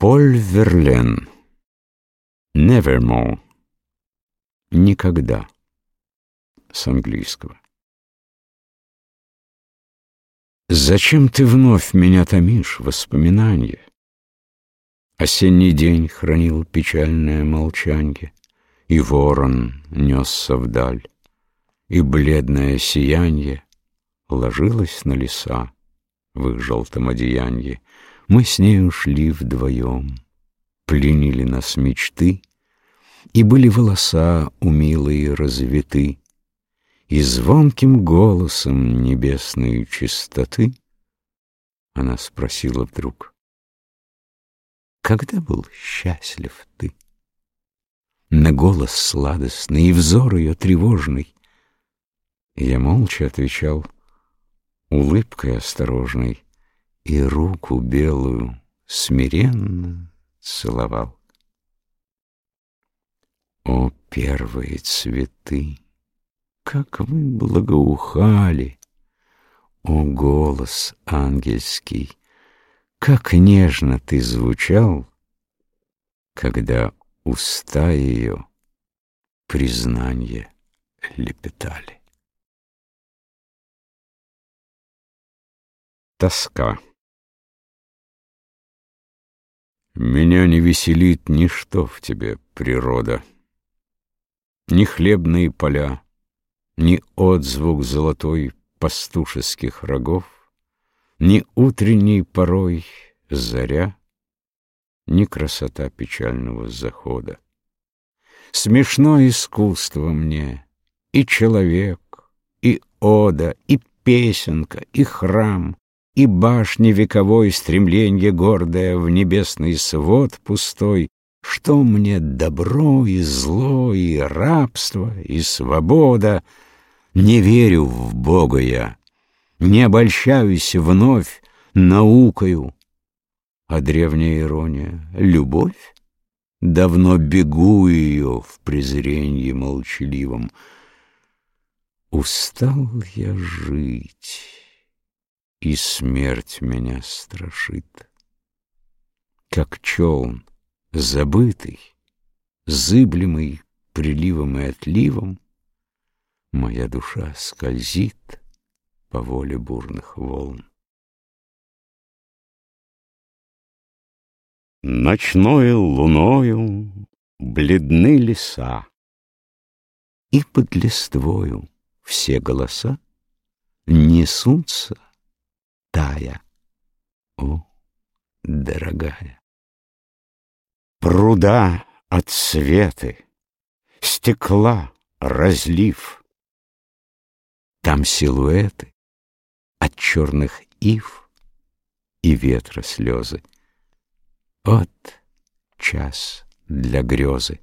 Поль Верлен. Nevermore. Никогда. С английского. Зачем ты вновь меня томишь, воспоминанье? Осенний день хранил печальное молчанье, И ворон несся вдаль, И бледное сиянье Ложилось на леса в их желтом одеянье, мы с нею шли вдвоем, Пленили нас мечты, И были волоса умилые развиты, И звонким голосом небесной чистоты Она спросила вдруг, Когда был счастлив ты? На голос сладостный и взор ее тревожный Я молча отвечал улыбкой осторожной и руку белую смиренно целовал. О, первые цветы, как вы благоухали! О, голос ангельский, как нежно ты звучал, Когда уста ее признание лепетали. Тоска Меня не веселит ничто в тебе, природа. Ни хлебные поля, ни отзвук золотой пастушеских рогов, Ни утренний порой заря, ни красота печального захода. Смешно искусство мне, и человек, и ода, и песенка, и храм, и башни вековой стремленье гордое в небесный свод пустой, что мне добро и зло, и рабство, и свобода. Не верю в Бога я, не обольщаюсь вновь наукою. А древняя ирония — любовь? Давно бегу ее в презренье молчаливом. Устал я жить и смерть меня страшит. Как челн, забытый, зыблемый приливом и отливом, Моя душа скользит по воле бурных волн. Ночною луною бледны леса, И под листвою все голоса Несутся тая. О, дорогая! Пруда от светы, стекла разлив. Там силуэты от черных ив и ветра слезы. Вот час для грезы.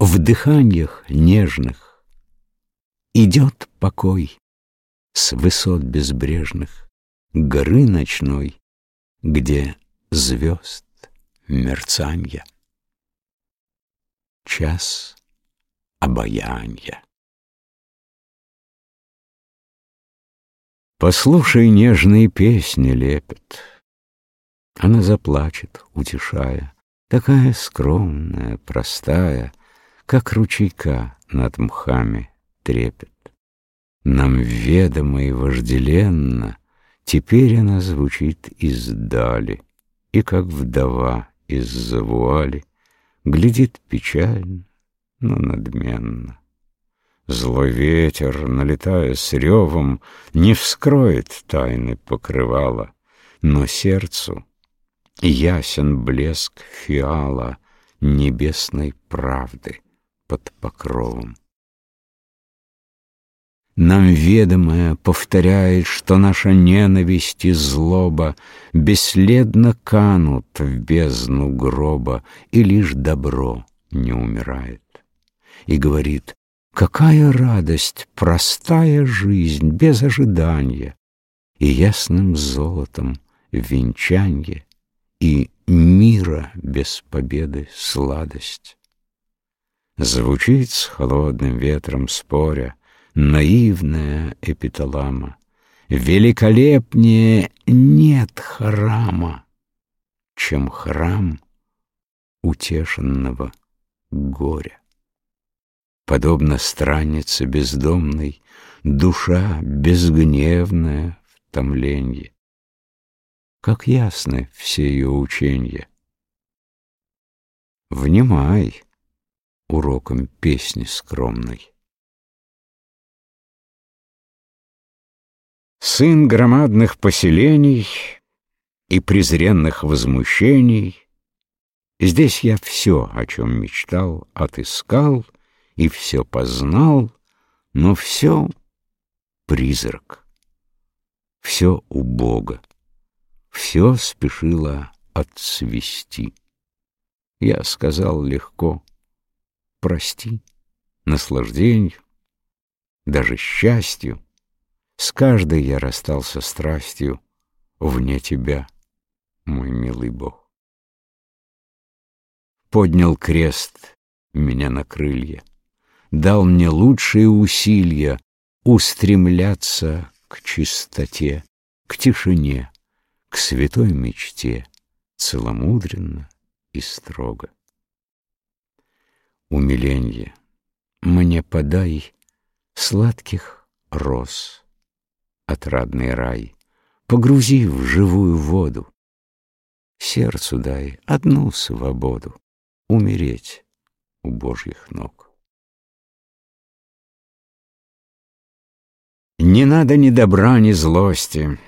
В дыханиях нежных идет покой с высот безбрежных горы ночной, где звезд мерцанья. Час обаянья. Послушай, нежные песни лепет. Она заплачет, утешая, Такая скромная, простая, Как ручейка над мхами трепет. Нам ведомо и вожделенно Теперь она звучит издали, И как вдова из-за вуали Глядит печально, но надменно. Злой ветер, налетая с ревом, Не вскроет тайны покрывала, Но сердцу ясен блеск фиала Небесной правды под покровом. Нам ведомое повторяет, что наша ненависть и злоба Бесследно канут в бездну гроба, И лишь добро не умирает. И говорит, какая радость, простая жизнь, без ожидания, И ясным золотом венчанье, И мира без победы сладость. Звучит с холодным ветром споря, наивная эпиталама. Великолепнее нет храма, чем храм утешенного горя. Подобно страннице бездомной, душа безгневная в томленье. Как ясны все ее ученья. Внимай уроком песни скромной. Сын громадных поселений и презренных возмущений, Здесь я все, о чем мечтал, отыскал и все познал, но все призрак, все убого, все спешило отцвести. Я сказал легко, прости, наслаждению, даже счастью, с каждой я расстался страстью вне тебя, мой милый Бог. Поднял крест меня на крылья, дал мне лучшие усилия устремляться к чистоте, к тишине, к святой мечте, целомудренно и строго. Умиленье, мне подай сладких роз, отрадный рай, погрузи в живую воду, сердцу дай одну свободу, умереть у Божьих ног. Не надо ни добра, ни злости.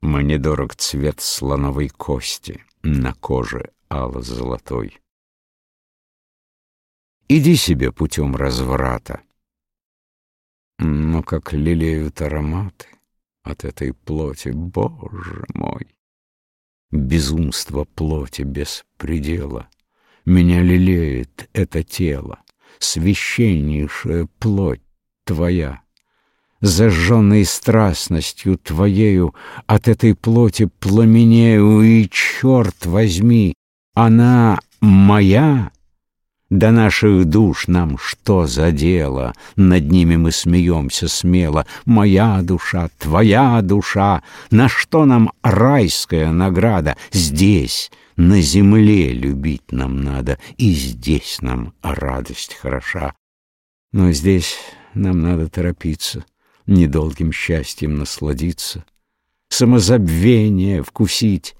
Мне дорог цвет слоновой кости на коже ало-золотой. Иди себе путем разврата. Но как лелеют ароматы от этой плоти, Боже мой! Безумство плоти без предела. Меня лелеет это тело, священнейшая плоть твоя. Зажженной страстностью твоею от этой плоти пламенею, и, черт возьми, она моя до наших душ нам что за дело? Над ними мы смеемся смело. Моя душа, твоя душа, на что нам райская награда? Здесь, на земле любить нам надо, и здесь нам радость хороша. Но здесь нам надо торопиться, недолгим счастьем насладиться, самозабвение вкусить.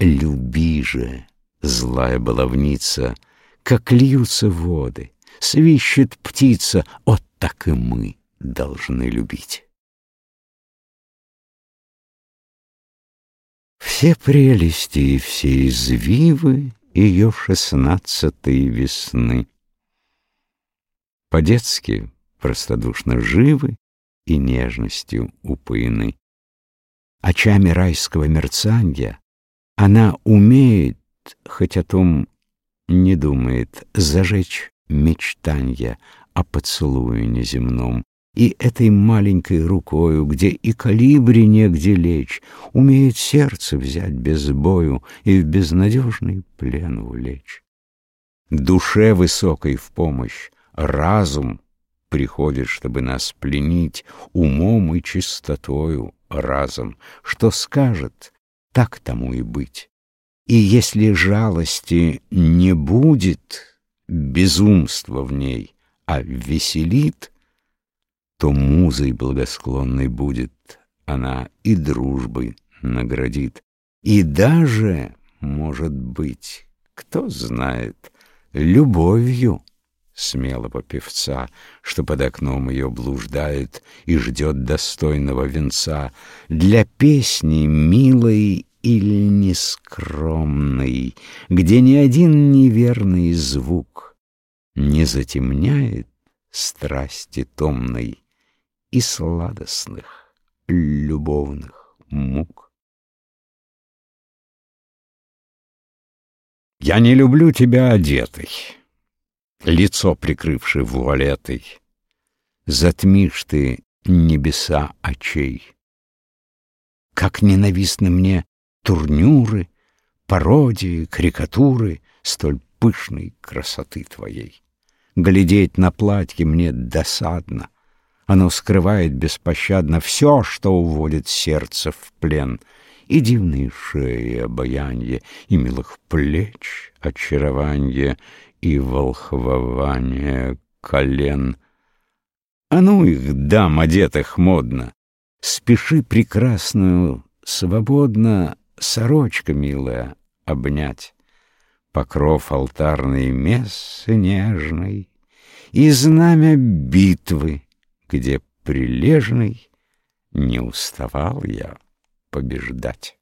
Люби же, злая баловница, — как льются воды, свищет птица, вот так и мы должны любить. Все прелести и все извивы Ее шестнадцатой весны По-детски простодушно живы И нежностью упоены. Очами райского мерцанья Она умеет, хоть о том не думает зажечь мечтанья о поцелуе неземном, и этой маленькой рукою, где и калибри негде лечь, умеет сердце взять без бою и в безнадежный плен улечь. Душе высокой в помощь разум приходит, чтобы нас пленить умом и чистотою разом. Что скажет, так тому и быть. И если жалости не будет, безумства в ней, а веселит, то музой благосклонной будет она и дружбой наградит. И даже, может быть, кто знает, любовью смелого певца, что под окном ее блуждает и ждет достойного венца, для песни милой или нескромный, где ни один неверный звук не затемняет страсти томной и сладостных любовных мук. Я не люблю тебя одетой, лицо прикрывшей вуалетой, затмишь ты небеса очей. Как ненавистны мне турнюры, пародии, карикатуры столь пышной красоты твоей. Глядеть на платье мне досадно, оно скрывает беспощадно все, что уводит сердце в плен, И дивные шеи обаянье, И милых плеч очарование, И волхвование колен. А ну их, дам, одетых модно, Спеши прекрасную, свободно Сорочка милая обнять, Покров алтарной мессы нежной И знамя битвы, где прилежный не уставал я побеждать.